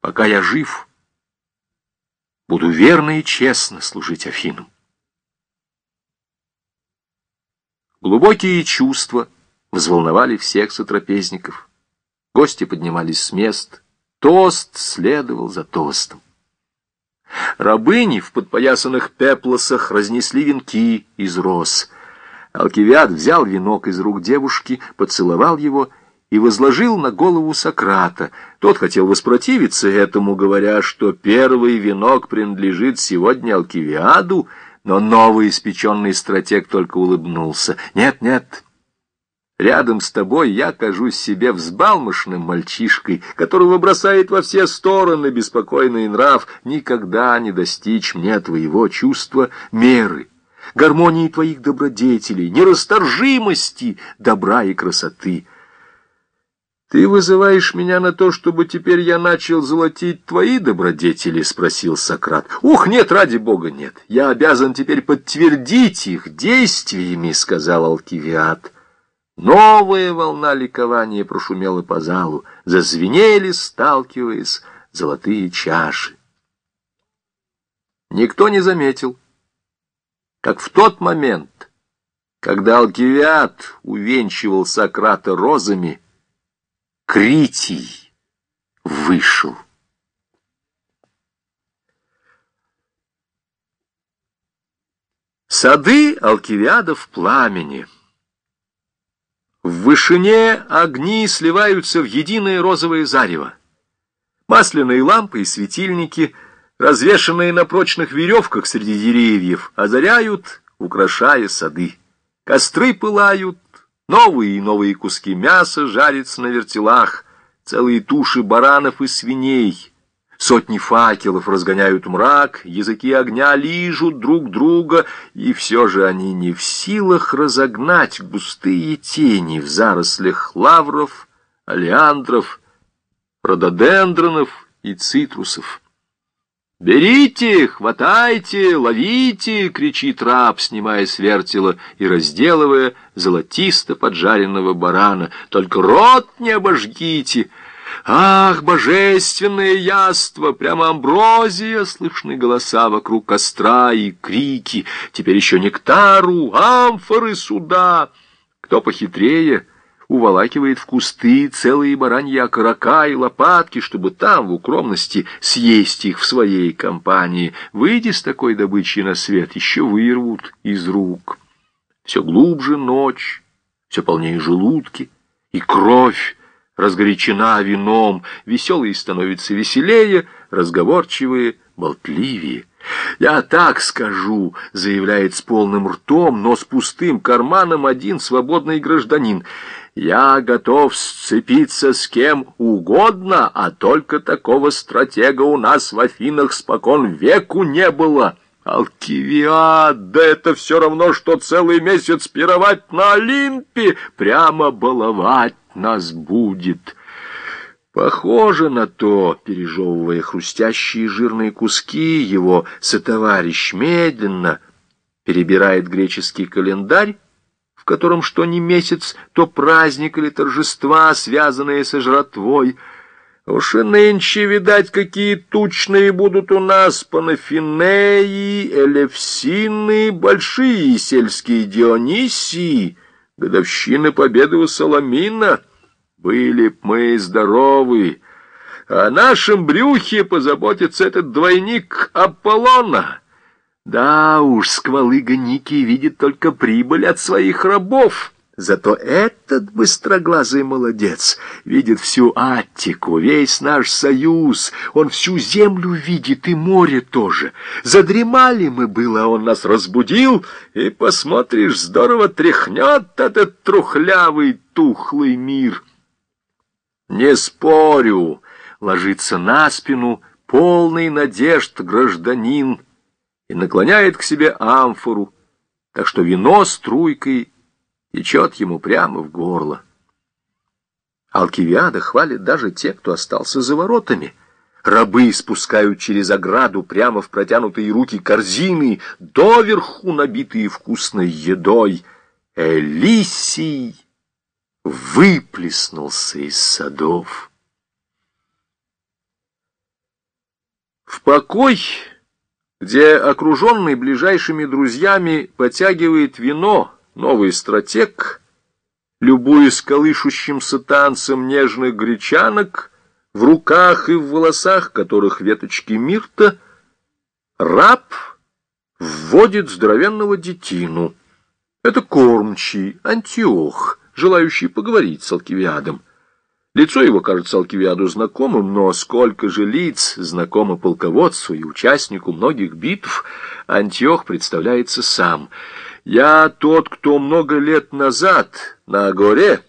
Пока я жив, буду верно и честно служить Афинам. Глубокие чувства взволновали всех сотрапезников. Гости поднимались с мест. Тост следовал за тостом. Рабыни в подпоясанных пеплосах разнесли венки из роз. Алкивиад взял венок из рук девушки, поцеловал его и возложил на голову Сократа. Тот хотел воспротивиться этому, говоря, что первый венок принадлежит сегодня Алкивиаду, но новый испеченный стратег только улыбнулся. «Нет, нет, рядом с тобой я кажусь себе взбалмошным мальчишкой, которого бросает во все стороны беспокойный нрав, никогда не достичь мне твоего чувства меры» гармонии твоих добродетелей, нерасторжимости добра и красоты. «Ты вызываешь меня на то, чтобы теперь я начал золотить твои добродетели?» — спросил Сократ. «Ух, нет, ради бога, нет. Я обязан теперь подтвердить их действиями», — сказал Алкивиад. Новая волна ликования прошумела по залу. Зазвенели, сталкиваясь, золотые чаши. Никто не заметил, как в тот момент, когда Алкивиад увенчивал Сократа розами, Критий вышел. Сады Алкивиада в пламени. В вышине огни сливаются в единое розовое зарево. Масляные лампы и светильники, развешанные на прочных веревках среди деревьев, озаряют, украшая сады. Костры пылают, Новые и новые куски мяса жарятся на вертелах, целые туши баранов и свиней. Сотни факелов разгоняют мрак, языки огня лижут друг друга, и все же они не в силах разогнать густые тени в зарослях лавров, алиандров, рододендронов и цитрусов. «Берите, хватайте, ловите!» — кричит раб, снимая с вертела и разделывая золотисто поджаренного барана. «Только рот не обожгите!» «Ах, божественное яство! Прямо амброзия!» Слышны голоса вокруг костра и крики. «Теперь еще нектару, амфоры сюда!» Кто похитрее, уволакивает в кусты целые бараньи окорока и лопатки, чтобы там, в укромности, съесть их в своей компании. Выйди с такой добычей на свет, еще вырвут из рук. Все глубже ночь, все полнее желудки, и кровь разгорячена вином, веселые становятся веселее, разговорчивые болтливее. «Я так скажу», — заявляет с полным ртом, но с пустым карманом один свободный гражданин. Я готов сцепиться с кем угодно, а только такого стратега у нас в Афинах спокон веку не было. Алкивиад, да это все равно, что целый месяц пировать на Олимпе, прямо баловать нас будет». Похоже на то, пережевывая хрустящие жирные куски, его сотоварищ медленно перебирает греческий календарь, котором что ни месяц, то праздник или торжества, связанные со жратвой. Уж и нынче, видать, какие тучные будут у нас панафинеи, элевсины, большие сельские Дионисии, годовщины победы у Соломина. Были б мы здоровы, о нашем брюхе позаботится этот двойник Аполлона». Да уж, сквалыга Ники видит только прибыль от своих рабов. Зато этот быстроглазый молодец видит всю Аттику, весь наш союз. Он всю землю видит и море тоже. Задремали мы было, он нас разбудил, и, посмотришь, здорово тряхнет этот трухлявый, тухлый мир. Не спорю, ложится на спину полный надежд гражданин, и наклоняет к себе амфору, так что вино струйкой течет ему прямо в горло. Алкивиада хвалит даже те, кто остался за воротами. Рабы спускают через ограду прямо в протянутые руки корзины, доверху набитые вкусной едой. Элисий выплеснулся из садов. В покой, где окруженный ближайшими друзьями потягивает вино новый стратег, любуясь колышущимся танцем нежных гречанок, в руках и в волосах которых веточки мирта, раб вводит здоровенного детину. Это кормчий, Антиох, желающий поговорить с Алкивиадом. Лицо его кажется Алкивиаду знакомым, но сколько же лиц знакомо полководцу и участнику многих битв, Антиох представляется сам. «Я тот, кто много лет назад на горе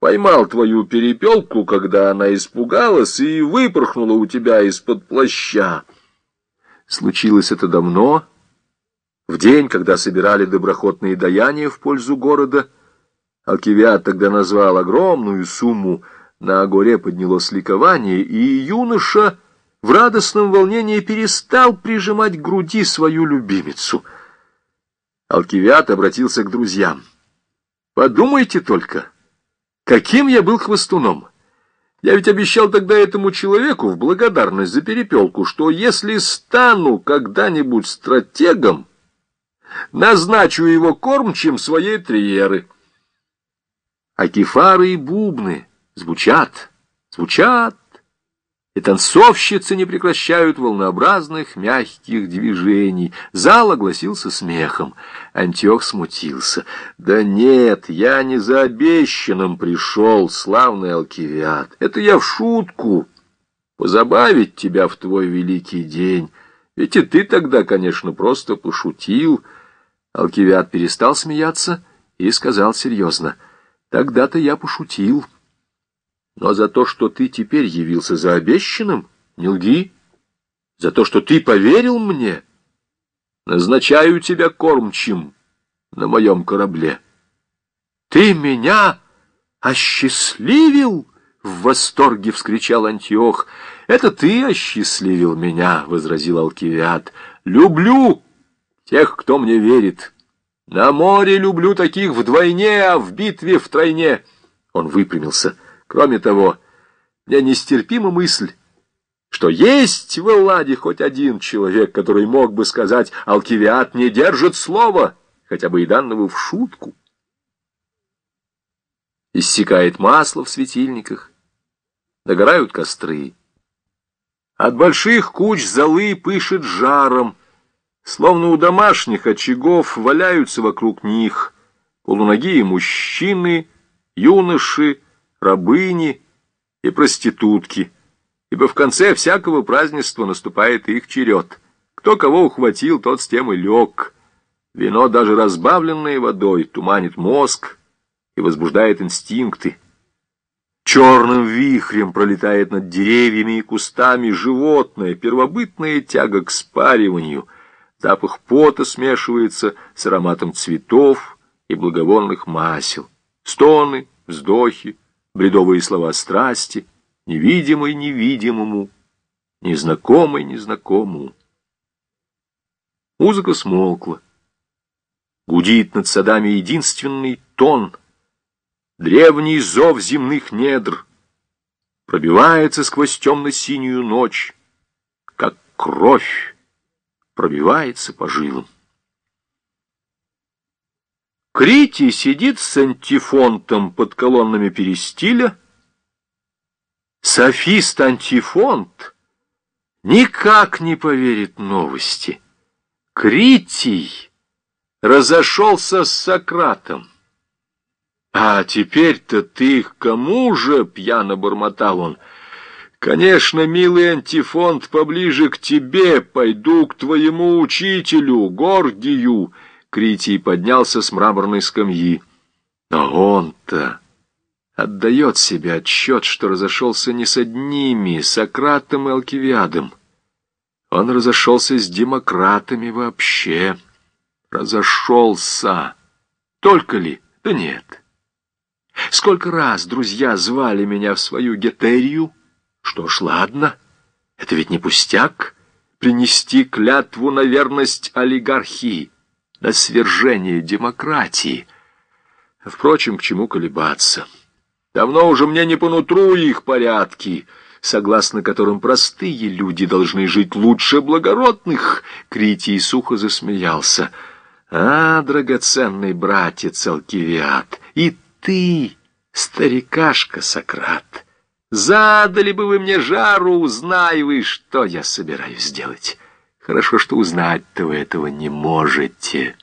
поймал твою перепелку, когда она испугалась и выпорхнула у тебя из-под плаща». Случилось это давно, в день, когда собирали доброхотные даяния в пользу города. Алкивиад тогда назвал огромную сумму — на горе поднялось ликование, и юноша в радостном волнении перестал прижимать к груди свою любимицу. Алкивиат обратился к друзьям. «Подумайте только, каким я был хвостуном! Я ведь обещал тогда этому человеку в благодарность за перепелку, что если стану когда-нибудь стратегом, назначу его кормчим своей триеры». А кефары и бубны звучат, звучат, и танцовщицы не прекращают волнообразных мягких движений. Зал огласился смехом. Антиох смутился. «Да нет, я не за обещанным пришел, славный Алкивиад. Это я в шутку. Позабавить тебя в твой великий день. Ведь и ты тогда, конечно, просто пошутил». Алкивиад перестал смеяться и сказал серьезно. «Тогда-то я пошутил». Но за то, что ты теперь явился за обещанным, не лги. За то, что ты поверил мне, назначаю тебя кормчим на моем корабле. Ты меня осчастливил? В восторге вскричал Антиох. Это ты осчастливил меня, возразил Алкивиад. Люблю тех, кто мне верит. На море люблю таких вдвойне, а в битве втройне. Он выпрямился. Кроме того, мне нестерпима мысль, что есть в Элладе хоть один человек, который мог бы сказать «Алкивиад не держит слова», хотя бы и данного в шутку. Иссякает масло в светильниках, догорают костры. От больших куч золы пышет жаром, словно у домашних очагов валяются вокруг них полуногие мужчины, юноши, рабыни и проститутки, ибо в конце всякого празднества наступает их черед. Кто кого ухватил, тот с тем и лег. Вино, даже разбавленное водой, туманит мозг и возбуждает инстинкты. Черным вихрем пролетает над деревьями и кустами животное, первобытная тяга к спариванию. Запах пота смешивается с ароматом цветов и благовонных масел. Стоны, вздохи, бредовые слова страсти, невидимой невидимому, незнакомой незнакомому. Музыка смолкла. Гудит над садами единственный тон, древний зов земных недр, пробивается сквозь темно-синюю ночь, как кровь пробивается по жилам. Критий сидит с антифонтом под колоннами перистиля. Софист антифонт никак не поверит новости. Критий разошелся с Сократом. «А теперь-то ты к кому же?» — пьяно бормотал он. «Конечно, милый антифонт, поближе к тебе, пойду к твоему учителю, Гордию». Критий поднялся с мраморной скамьи. Но он-то отдает себе отчет, что разошелся не с одними, Сократом и Алкивиадом. Он разошелся с демократами вообще. Разошелся. Только ли? Да нет. Сколько раз друзья звали меня в свою гетерию? Что ж, ладно, это ведь не пустяк принести клятву на верность олигархии на свержение демократии. Впрочем, к чему колебаться? Давно уже мне не по нутру их порядки. согласно которым простые люди должны жить лучше благородных, Критий сухо засмеялся. А, драгоценный братец Алкивиад, и ты, старикашка Сократ, задали бы вы мне жару, узнай вы, что я собираюсь сделать. Хорошо, что узнать-то вы этого не можете».